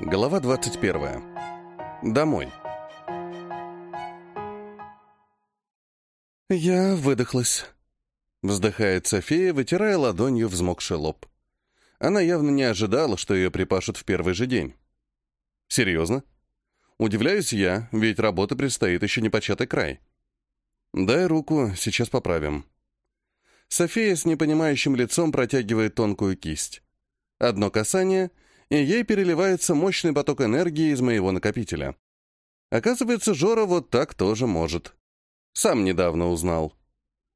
Глава 21. Домой. Я выдохлась. Вздыхает София, вытирая ладонью взмокший лоб. Она явно не ожидала, что ее припашут в первый же день. Серьезно? Удивляюсь я, ведь работа предстоит еще не початый край. Дай руку, сейчас поправим. София с непонимающим лицом протягивает тонкую кисть. Одно касание — и ей переливается мощный поток энергии из моего накопителя. Оказывается, Жора вот так тоже может. Сам недавно узнал.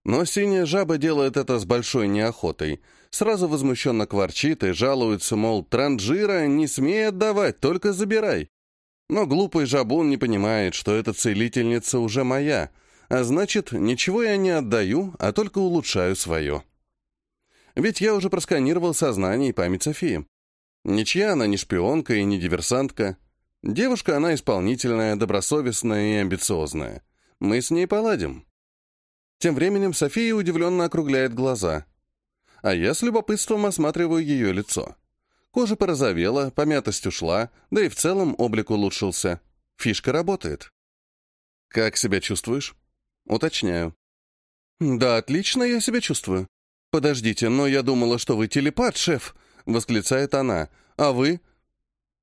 Но синяя жаба делает это с большой неохотой. Сразу возмущенно кворчит и жалуется, мол, транжира не смей отдавать, только забирай. Но глупый жабун не понимает, что эта целительница уже моя, а значит, ничего я не отдаю, а только улучшаю свое. Ведь я уже просканировал сознание и память Софии. Ничья она не шпионка и не диверсантка. Девушка она исполнительная, добросовестная и амбициозная. Мы с ней поладим. Тем временем София удивленно округляет глаза. А я с любопытством осматриваю ее лицо. Кожа порозовела, помятость ушла, да и в целом облик улучшился. Фишка работает. «Как себя чувствуешь?» «Уточняю». «Да, отлично я себя чувствую. Подождите, но я думала, что вы телепат, шеф», восклицает она. «А вы?»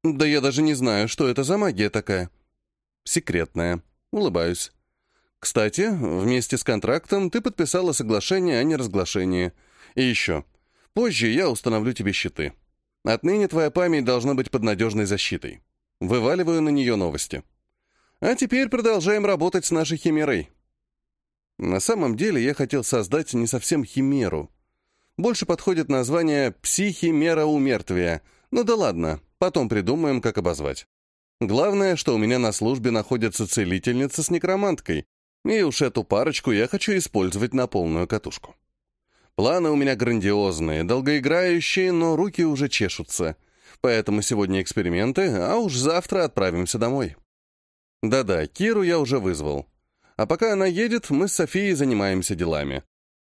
«Да я даже не знаю, что это за магия такая». «Секретная». Улыбаюсь. «Кстати, вместе с контрактом ты подписала соглашение о неразглашении. И еще. Позже я установлю тебе щиты. Отныне твоя память должна быть под надежной защитой. Вываливаю на нее новости. А теперь продолжаем работать с нашей химерой». На самом деле я хотел создать не совсем химеру, больше подходит название «психимера умертвия». Ну да ладно, потом придумаем, как обозвать. Главное, что у меня на службе находится целительница с некроманткой, и уж эту парочку я хочу использовать на полную катушку. Планы у меня грандиозные, долгоиграющие, но руки уже чешутся. Поэтому сегодня эксперименты, а уж завтра отправимся домой. Да-да, Киру я уже вызвал. А пока она едет, мы с Софией занимаемся делами.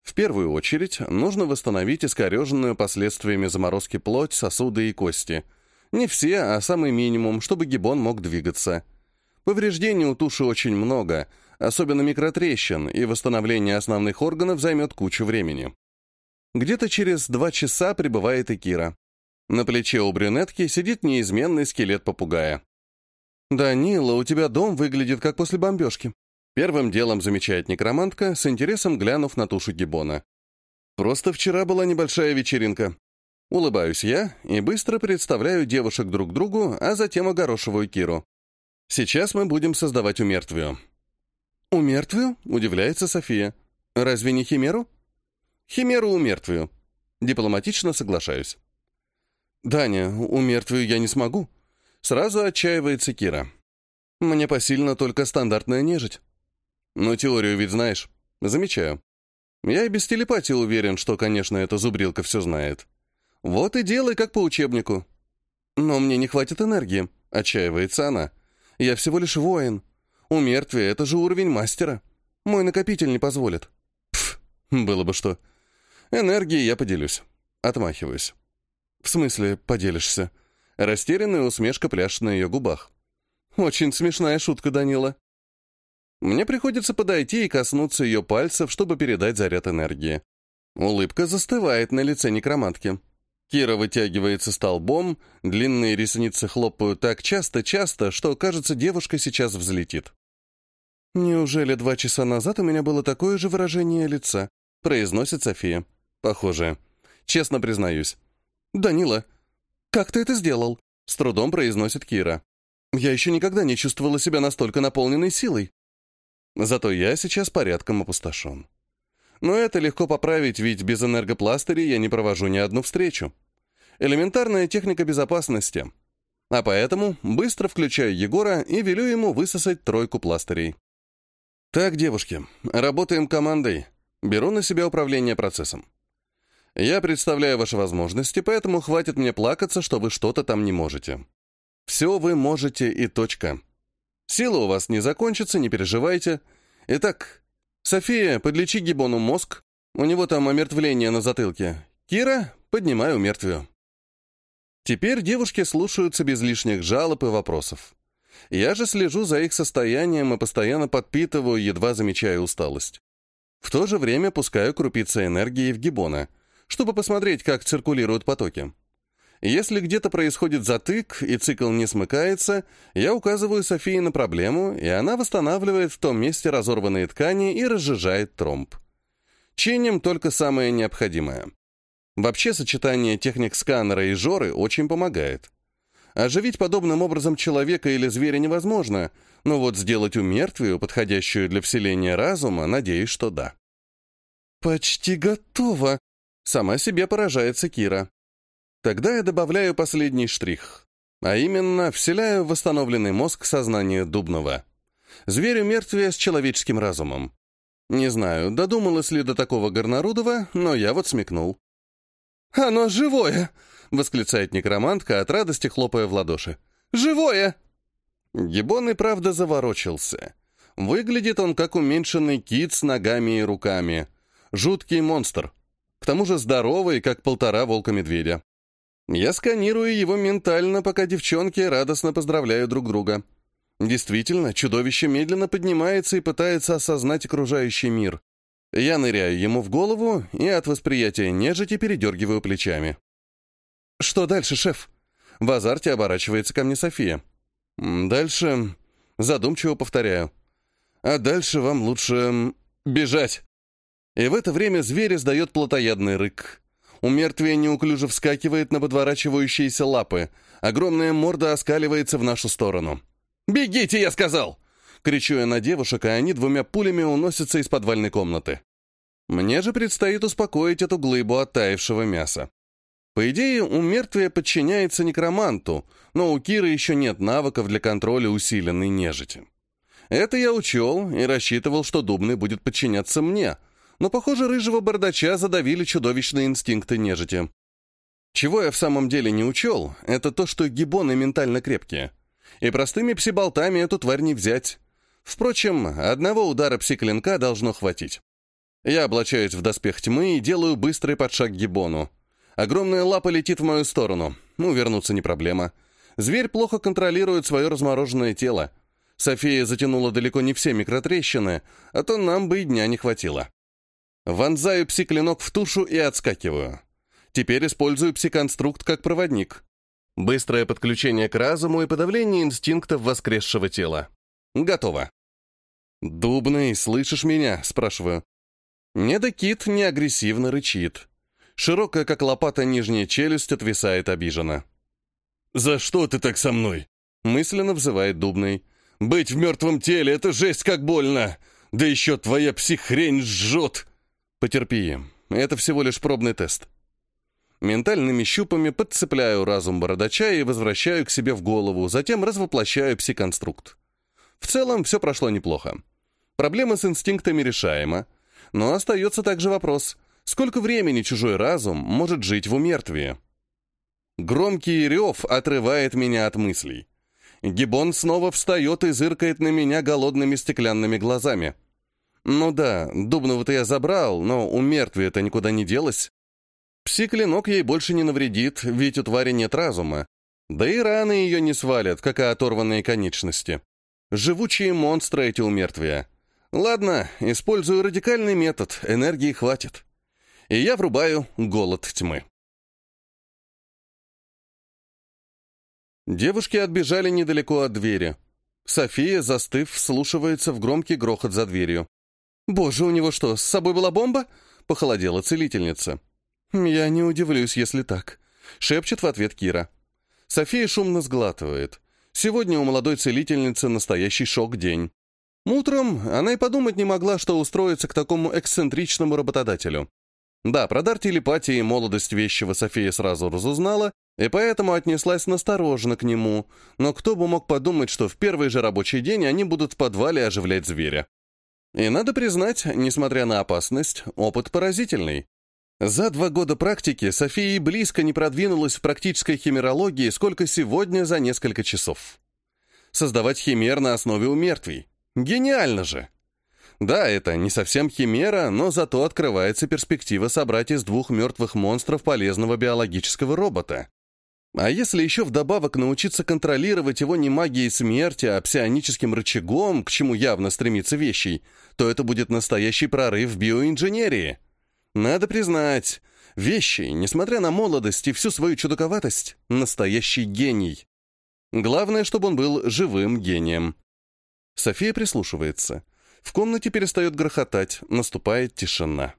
В первую очередь нужно восстановить искореженную последствиями заморозки плоть, сосуды и кости. Не все, а самый минимум, чтобы гибон мог двигаться. Повреждений у туши очень много, особенно микротрещин, и восстановление основных органов займет кучу времени. Где-то через два часа прибывает и Кира. На плече у брюнетки сидит неизменный скелет попугая. «Данила, у тебя дом выглядит как после бомбежки», Первым делом замечает некромантка, с интересом глянув на тушу гибона. «Просто вчера была небольшая вечеринка. Улыбаюсь я и быстро представляю девушек друг другу, а затем огорошиваю Киру. Сейчас мы будем создавать умертвию». «Умертвию?» — удивляется София. «Разве не химеру?» «Химеру умертвию». Дипломатично соглашаюсь. «Даня, умертвию я не смогу». Сразу отчаивается Кира. «Мне посильно только стандартная нежить». «Ну, теорию ведь знаешь?» «Замечаю. Я и без телепатии уверен, что, конечно, эта зубрилка все знает. Вот и делай, как по учебнику». «Но мне не хватит энергии», — отчаивается она. «Я всего лишь воин. У мертвия это же уровень мастера. Мой накопитель не позволит». «Пф, было бы что. Энергией я поделюсь». Отмахиваюсь. «В смысле поделишься?» Растерянная усмешка пляшет на ее губах. «Очень смешная шутка, Данила». Мне приходится подойти и коснуться ее пальцев, чтобы передать заряд энергии. Улыбка застывает на лице некромантки. Кира вытягивается столбом, длинные ресницы хлопают так часто-часто, что, кажется, девушка сейчас взлетит. «Неужели два часа назад у меня было такое же выражение лица?» — произносит София. «Похоже. Честно признаюсь». «Данила, как ты это сделал?» — с трудом произносит Кира. «Я еще никогда не чувствовала себя настолько наполненной силой». Зато я сейчас порядком опустошен. Но это легко поправить, ведь без энергопластырей я не провожу ни одну встречу. Элементарная техника безопасности. А поэтому быстро включаю Егора и велю ему высосать тройку пластырей. Так, девушки, работаем командой. Беру на себя управление процессом. Я представляю ваши возможности, поэтому хватит мне плакаться, что вы что-то там не можете. Все вы можете и точка. Сила у вас не закончится, не переживайте. Итак, София, подлечи Гибону мозг. У него там омертвление на затылке. Кира, поднимай умертвию. Теперь девушки слушаются без лишних жалоб и вопросов. Я же слежу за их состоянием и постоянно подпитываю, едва замечая усталость. В то же время пускаю крупицы энергии в гиббона, чтобы посмотреть, как циркулируют потоки. Если где-то происходит затык и цикл не смыкается, я указываю Софии на проблему, и она восстанавливает в том месте разорванные ткани и разжижает тромб. Чиним только самое необходимое. Вообще сочетание техник сканера и жоры очень помогает. Оживить подобным образом человека или зверя невозможно, но вот сделать умертвию, подходящую для вселения разума, надеюсь, что да. «Почти готово!» — сама себе поражается Кира. Тогда я добавляю последний штрих, а именно вселяю в восстановленный мозг сознание Дубного. Зверю мертвее с человеческим разумом. Не знаю, додумалась ли до такого Горнарудова, но я вот смекнул. «Оно живое!» — восклицает некромантка от радости, хлопая в ладоши. «Живое!» Гибон и правда заворочился. Выглядит он как уменьшенный кит с ногами и руками. Жуткий монстр. К тому же здоровый, как полтора волка-медведя. Я сканирую его ментально, пока девчонки радостно поздравляют друг друга. Действительно, чудовище медленно поднимается и пытается осознать окружающий мир. Я ныряю ему в голову и от восприятия нежити передергиваю плечами. «Что дальше, шеф?» В азарте оборачивается ко мне София. «Дальше...» Задумчиво повторяю. «А дальше вам лучше... бежать!» И в это время зверь издает плотоядный рык. У мертвия неуклюже вскакивает на подворачивающиеся лапы. Огромная морда оскаливается в нашу сторону. «Бегите, я сказал!» Кричу я на девушек, а они двумя пулями уносятся из подвальной комнаты. Мне же предстоит успокоить эту глыбу оттаившего мяса. По идее, у мертвия подчиняется некроманту, но у Киры еще нет навыков для контроля усиленной нежити. Это я учел и рассчитывал, что Дубный будет подчиняться мне, но, похоже, рыжего бардача задавили чудовищные инстинкты нежити. Чего я в самом деле не учел, это то, что гибоны ментально крепкие. И простыми псиболтами эту тварь не взять. Впрочем, одного удара псиклинка должно хватить. Я облачаюсь в доспех тьмы и делаю быстрый подшаг гибону. Огромная лапа летит в мою сторону. Ну, вернуться не проблема. Зверь плохо контролирует свое размороженное тело. София затянула далеко не все микротрещины, а то нам бы и дня не хватило. Вонзаю пси-клинок в тушу и отскакиваю. Теперь использую пси-конструкт как проводник. Быстрое подключение к разуму и подавление инстинктов воскресшего тела. Готово. «Дубный, слышишь меня?» — спрашиваю. Недокит неагрессивно рычит. Широкая, как лопата, нижняя челюсть отвисает обиженно. «За что ты так со мной?» — мысленно взывает Дубный. «Быть в мертвом теле — это жесть как больно! Да еще твоя психрень жжет!» Потерпи, это всего лишь пробный тест. Ментальными щупами подцепляю разум бородача и возвращаю к себе в голову, затем развоплощаю псиконструкт. В целом все прошло неплохо. Проблема с инстинктами решаема, но остается также вопрос, сколько времени чужой разум может жить в умертвии? Громкий рев отрывает меня от мыслей. Гибон снова встает и зыркает на меня голодными стеклянными глазами. Ну да, Дубного-то я забрал, но у мертвия-то никуда не делась. Пси-клинок ей больше не навредит, ведь у твари нет разума. Да и раны ее не свалят, как и оторванные конечности. Живучие монстры эти у мертвия. Ладно, использую радикальный метод, энергии хватит. И я врубаю голод тьмы. Девушки отбежали недалеко от двери. София, застыв, вслушивается в громкий грохот за дверью. «Боже, у него что, с собой была бомба?» — похолодела целительница. «Я не удивлюсь, если так», — шепчет в ответ Кира. София шумно сглатывает. Сегодня у молодой целительницы настоящий шок-день. Утром она и подумать не могла, что устроится к такому эксцентричному работодателю. Да, про дар телепатии и молодость вещего София сразу разузнала, и поэтому отнеслась настороженно к нему, но кто бы мог подумать, что в первый же рабочий день они будут в подвале оживлять зверя. И надо признать, несмотря на опасность, опыт поразительный. За два года практики София близко не продвинулась в практической химерологии, сколько сегодня за несколько часов. Создавать химер на основе умертвий. Гениально же! Да, это не совсем химера, но зато открывается перспектива собрать из двух мертвых монстров полезного биологического робота. А если еще вдобавок научиться контролировать его не магией смерти, а псионическим рычагом, к чему явно стремится вещий, то это будет настоящий прорыв в биоинженерии. Надо признать, вещий, несмотря на молодость и всю свою чудаковатость, настоящий гений. Главное, чтобы он был живым гением. София прислушивается. В комнате перестает грохотать, наступает тишина.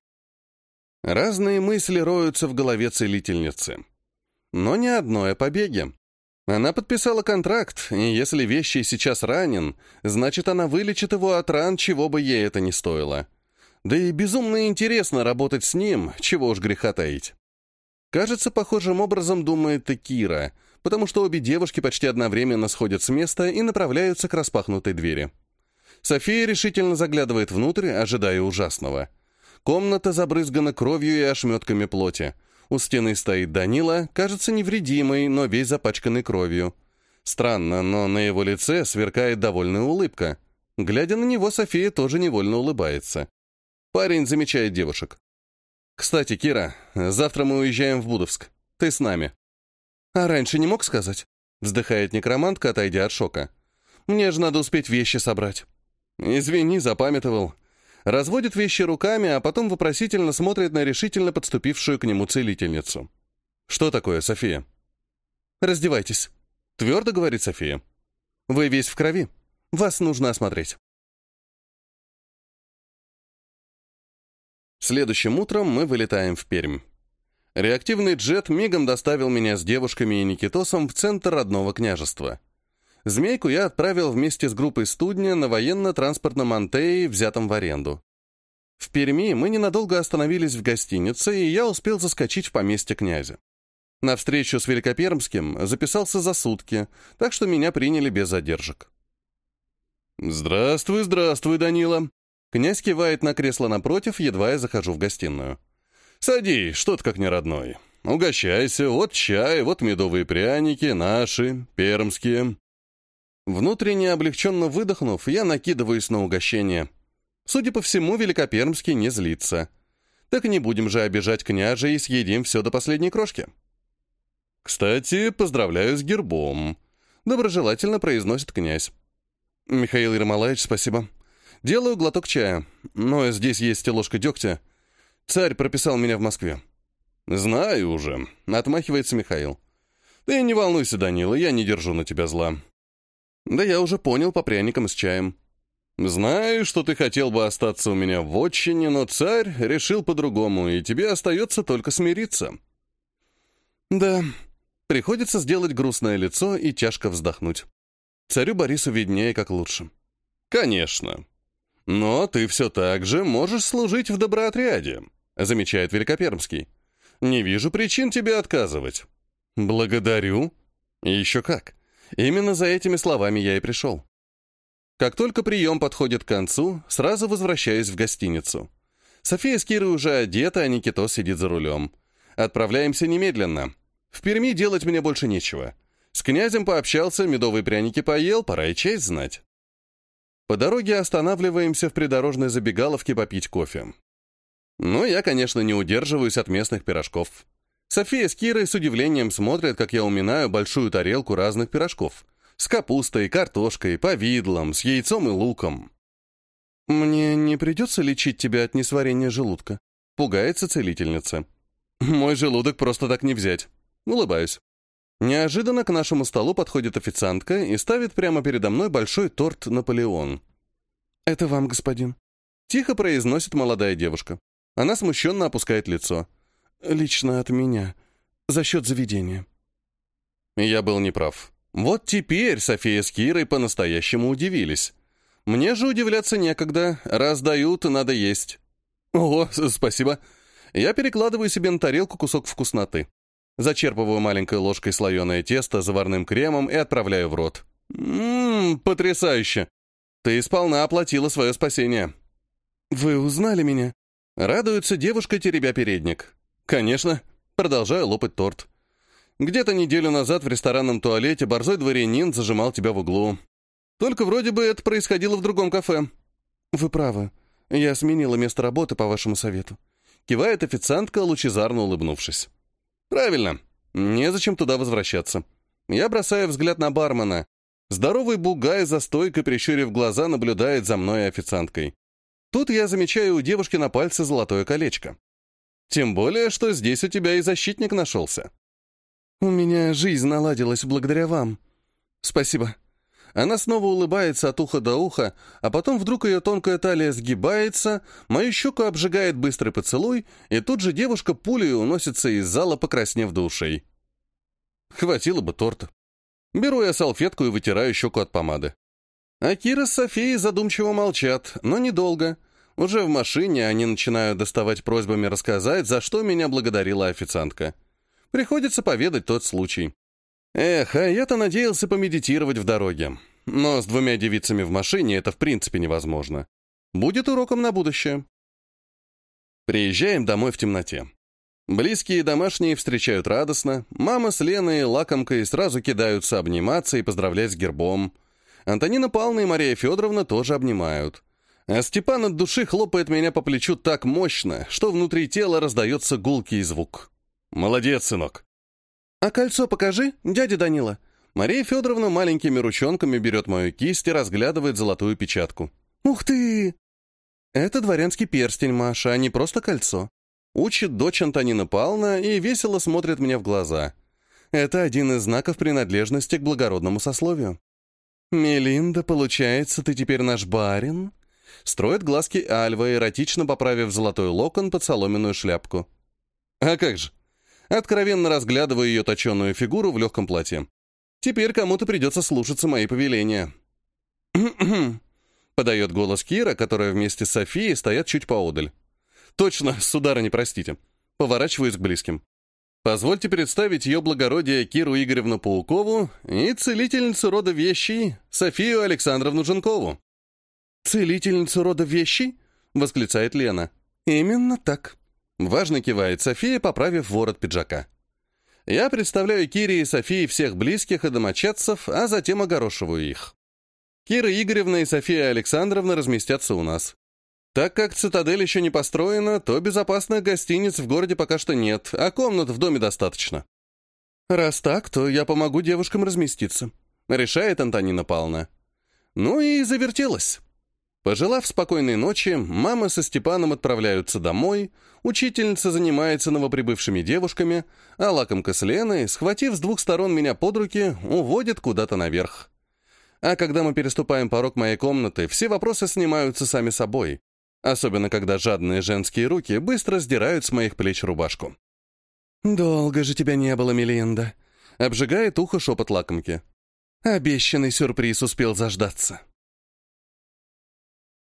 Разные мысли роются в голове целительницы. Но не одной о побеге. Она подписала контракт, и если Вещий сейчас ранен, значит, она вылечит его от ран, чего бы ей это ни стоило. Да и безумно интересно работать с ним, чего уж греха таить. Кажется, похожим образом думает и Кира, потому что обе девушки почти одновременно сходят с места и направляются к распахнутой двери. София решительно заглядывает внутрь, ожидая ужасного. Комната забрызгана кровью и ошметками плоти. У стены стоит Данила, кажется невредимый, но весь запачканный кровью. Странно, но на его лице сверкает довольная улыбка. Глядя на него, София тоже невольно улыбается. Парень замечает девушек. «Кстати, Кира, завтра мы уезжаем в Будовск. Ты с нами». «А раньше не мог сказать?» Вздыхает некромантка, отойдя от шока. «Мне же надо успеть вещи собрать». «Извини, запамятовал разводит вещи руками, а потом вопросительно смотрит на решительно подступившую к нему целительницу. «Что такое, София?» «Раздевайтесь», — твердо говорит София. «Вы весь в крови. Вас нужно осмотреть». Следующим утром мы вылетаем в Пермь. Реактивный джет мигом доставил меня с девушками и Никитосом в центр родного княжества. Змейку я отправил вместе с группой студня на военно-транспортном антее, взятом в аренду. В Перми мы ненадолго остановились в гостинице, и я успел заскочить в поместье князя. На встречу с Великопермским записался за сутки, так что меня приняли без задержек. «Здравствуй, здравствуй, Данила!» Князь кивает на кресло напротив, едва я захожу в гостиную. «Садись, что-то как не родной. Угощайся, вот чай, вот медовые пряники, наши, пермские. Внутренне облегченно выдохнув, я накидываюсь на угощение. Судя по всему, Великопермский не злится. Так не будем же обижать княжа и съедим все до последней крошки. «Кстати, поздравляю с гербом», — доброжелательно произносит князь. «Михаил Ермолаевич, спасибо. Делаю глоток чая, но здесь есть ложка дегтя. Царь прописал меня в Москве». «Знаю уже», — отмахивается Михаил. «Ты не волнуйся, Данила, я не держу на тебя зла. Да я уже понял по пряникам с чаем. Знаю, что ты хотел бы остаться у меня в отчине, но царь решил по-другому, и тебе остается только смириться. Да, приходится сделать грустное лицо и тяжко вздохнуть. Царю Борису виднее, как лучше. Конечно. Но ты все так же можешь служить в доброотряде, замечает Великопермский. Не вижу причин тебе отказывать. Благодарю. Еще как. Именно за этими словами я и пришел. Как только прием подходит к концу, сразу возвращаюсь в гостиницу. София с Кирой уже одета, а Никитос сидит за рулем. Отправляемся немедленно. В Перми делать мне больше нечего. С князем пообщался, медовые пряники поел, пора и честь знать. По дороге останавливаемся в придорожной забегаловке попить кофе. Ну, я, конечно, не удерживаюсь от местных пирожков. София с Кирой с удивлением смотрят, как я уминаю большую тарелку разных пирожков. С капустой, картошкой, повидлом, с яйцом и луком. «Мне не придется лечить тебя от несварения желудка?» Пугается целительница. «Мой желудок просто так не взять». Улыбаюсь. Неожиданно к нашему столу подходит официантка и ставит прямо передо мной большой торт «Наполеон». «Это вам, господин». Тихо произносит молодая девушка. Она смущенно опускает лицо. Лично от меня. За счет заведения. Я был неправ. Вот теперь София с Кирой по-настоящему удивились. Мне же удивляться некогда. Раз дают, надо есть. О, спасибо. Я перекладываю себе на тарелку кусок вкусноты. Зачерпываю маленькой ложкой слоеное тесто заварным кремом и отправляю в рот. Ммм, потрясающе. Ты сполна оплатила свое спасение. Вы узнали меня? Радуется девушка, теребя передник. «Конечно». Продолжаю лопать торт. «Где-то неделю назад в ресторанном туалете борзой дворянин зажимал тебя в углу. Только вроде бы это происходило в другом кафе». «Вы правы. Я сменила место работы по вашему совету». Кивает официантка, лучезарно улыбнувшись. «Правильно. Незачем туда возвращаться. Я бросаю взгляд на бармена. Здоровый бугай за стойкой, прищурив глаза, наблюдает за мной и официанткой. Тут я замечаю у девушки на пальце золотое колечко. Тем более, что здесь у тебя и защитник нашелся. «У меня жизнь наладилась благодаря вам. Спасибо». Она снова улыбается от уха до уха, а потом вдруг ее тонкая талия сгибается, мою щеку обжигает быстрый поцелуй, и тут же девушка пулей уносится из зала, покраснев до ушей. Хватило бы торта. Беру я салфетку и вытираю щеку от помады. А Кира с Софией задумчиво молчат, но недолго. Уже в машине они начинают доставать просьбами рассказать, за что меня благодарила официантка. Приходится поведать тот случай. Эх, а я-то надеялся помедитировать в дороге. Но с двумя девицами в машине это в принципе невозможно. Будет уроком на будущее. Приезжаем домой в темноте. Близкие и домашние встречают радостно. Мама с Леной лакомкой сразу кидаются обниматься и поздравлять с гербом. Антонина Павловна и Мария Федоровна тоже обнимают. А Степан от души хлопает меня по плечу так мощно, что внутри тела раздается гулкий звук. «Молодец, сынок!» «А кольцо покажи, дядя Данила!» Мария Федоровна маленькими ручонками берет мою кисть и разглядывает золотую печатку. «Ух ты!» «Это дворянский перстень, Маша, а не просто кольцо. Учит дочь Антонина Павловна и весело смотрит мне в глаза. Это один из знаков принадлежности к благородному сословию. «Мелинда, получается, ты теперь наш барин?» Строит глазки Альва, эротично поправив золотой локон под соломенную шляпку. «А как же?» Откровенно разглядываю ее точеную фигуру в легком платье. «Теперь кому-то придется слушаться мои повеления». подает голос Кира, которая вместе с Софией стоят чуть поодаль. Точно, сударыня, простите. Поворачиваюсь к близким. Позвольте представить ее благородие Киру Игоревну Паукову и целительницу рода вещей Софию Александровну Женкову. «Целительницу рода вещей?» — восклицает Лена. «Именно так». Важно кивает София, поправив ворот пиджака. Я представляю Кире и Софии всех близких и домочадцев, а затем огорошиваю их. Кира Игоревна и София Александровна разместятся у нас. Так как цитадель еще не построена, то безопасных гостиниц в городе пока что нет, а комнат в доме достаточно. Раз так, то я помогу девушкам разместиться, решает Антонина Павловна. Ну и завертелась. Пожелав спокойной ночи, мама со Степаном отправляются домой, учительница занимается новоприбывшими девушками, а лакомка с Леной, схватив с двух сторон меня под руки, уводит куда-то наверх. А когда мы переступаем порог моей комнаты, все вопросы снимаются сами собой. Особенно, когда жадные женские руки быстро сдирают с моих плеч рубашку. «Долго же тебя не было, Мелинда», — обжигает ухо шепот лакомки. «Обещанный сюрприз успел заждаться».